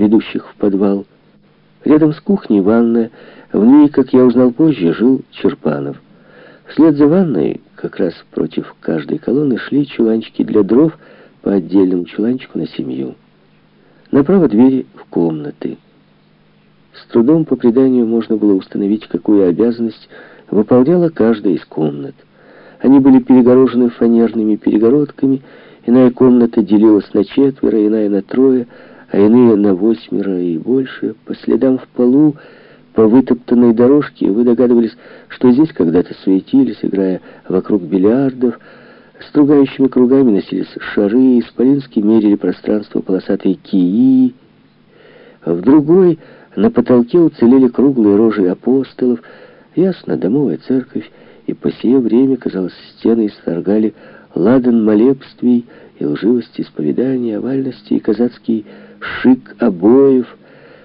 ведущих в подвал. Рядом с кухней ванная, в ней, как я узнал позже, жил Черпанов. Вслед за ванной, как раз против каждой колонны, шли чуланчики для дров по отдельному чуланчику на семью. Направо двери в комнаты. С трудом по преданию можно было установить, какую обязанность выполняла каждая из комнат. Они были перегорожены фанерными перегородками, иная комната делилась на четверо, иная на трое, а иные на восьмеро и больше. По следам в полу, по вытоптанной дорожке вы догадывались, что здесь когда-то суетились, играя вокруг бильярдов, Стругающими кругами носились шары, исполински мерили пространство полосатые кии. В другой на потолке уцелели круглые рожи апостолов. Ясно, домовая церковь, и по сие время, казалось, стены исторгали ладан молебствий и лживости исповедания, овальности и казацкий шик обоев,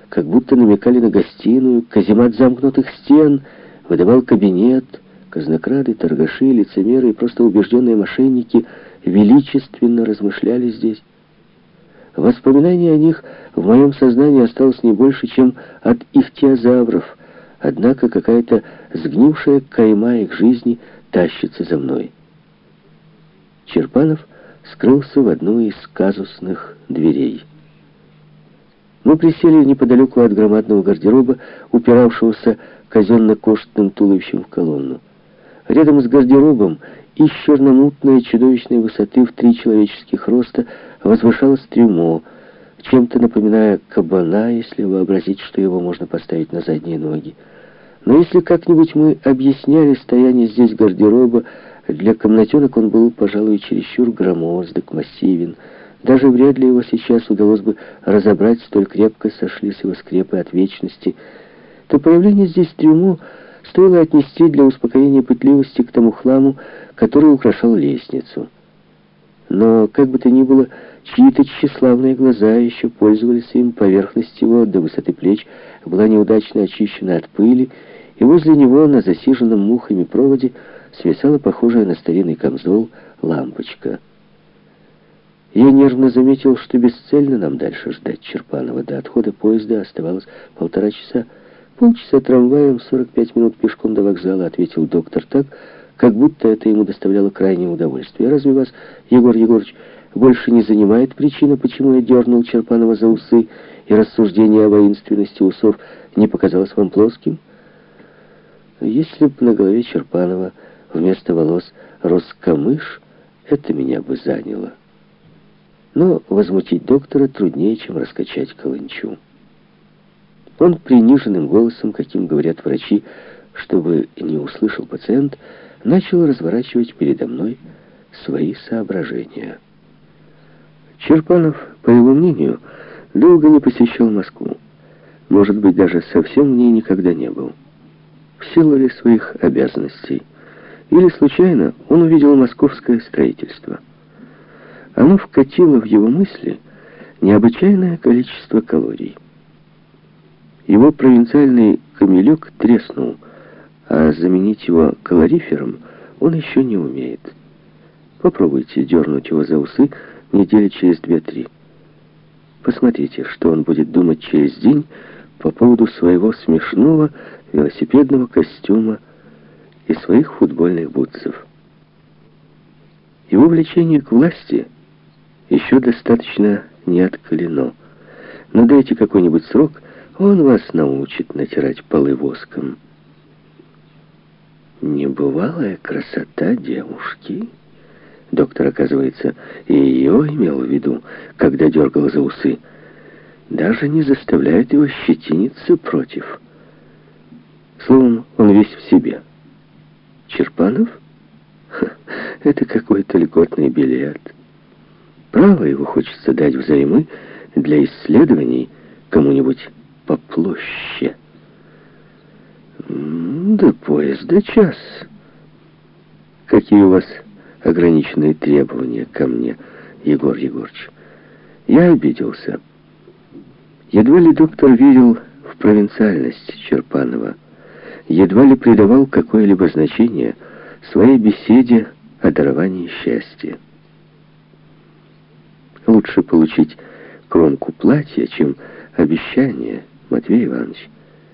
как будто намекали на гостиную, каземат замкнутых стен, выдавал кабинет — Казнокрады, торгаши, лицемеры и просто убежденные мошенники величественно размышляли здесь. Воспоминание о них в моем сознании осталось не больше, чем от ихтиозавров, однако какая-то сгнившая кайма их жизни тащится за мной. Черпанов скрылся в одну из казусных дверей. Мы присели неподалеку от громадного гардероба, упиравшегося казенно-коштным туловищем в колонну. Рядом с гардеробом из черномутной чудовищной высоты в три человеческих роста возвышалось трюмо, чем-то напоминая кабана, если вообразить, что его можно поставить на задние ноги. Но если как-нибудь мы объясняли стояние здесь гардероба, для комнатенок он был, пожалуй, чересчур громоздок, массивен. Даже вряд ли его сейчас удалось бы разобрать, столь крепко сошлись его скрепы от вечности. То появление здесь трюмо стоило отнести для успокоения пытливости к тому хламу, который украшал лестницу. Но, как бы то ни было, чьи-то тщеславные глаза еще пользовались им, поверхность его до высоты плеч была неудачно очищена от пыли, и возле него на засиженном мухами проводе свисала похожая на старинный камзол лампочка. Я нервно заметил, что бесцельно нам дальше ждать Черпанова. До отхода поезда оставалось полтора часа. «Полчаса трамваем, 45 минут пешком до вокзала», — ответил доктор так, как будто это ему доставляло крайнее удовольствие. «Разве вас, Егор Егорович, больше не занимает причина, почему я дернул Черпанова за усы, и рассуждение о воинственности усов не показалось вам плоским?» «Если бы на голове Черпанова вместо волос рос камыш, это меня бы заняло». Но возмутить доктора труднее, чем раскачать каланчу. Он приниженным голосом, каким говорят врачи, чтобы не услышал пациент, начал разворачивать передо мной свои соображения. Черпанов, по его мнению, долго не посещал Москву. Может быть, даже совсем в ней никогда не был. В силу ли своих обязанностей? Или случайно он увидел московское строительство? Оно вкатило в его мысли необычайное количество калорий. Его провинциальный камелек треснул, а заменить его калорифером он еще не умеет. Попробуйте дернуть его за усы недели через две-три. Посмотрите, что он будет думать через день по поводу своего смешного велосипедного костюма и своих футбольных бутсов. Его влечение к власти еще достаточно не откалено. Но дайте какой-нибудь срок, он вас научит натирать полы воском. Небывалая красота девушки. Доктор, оказывается, и ее имел в виду, когда дергал за усы. Даже не заставляет его щетиниться против. Словом, он весь в себе. Черпанов? Ха, это какой-то льготный билет. Право его хочется дать взаймы для исследований кому-нибудь поплоще. До поезда час. Какие у вас ограниченные требования ко мне, Егор Егорович? Я обиделся. Едва ли доктор верил в провинциальность Черпанова, едва ли придавал какое-либо значение своей беседе о даровании счастья. Лучше получить кромку платья, чем обещание, Матвей Иванович.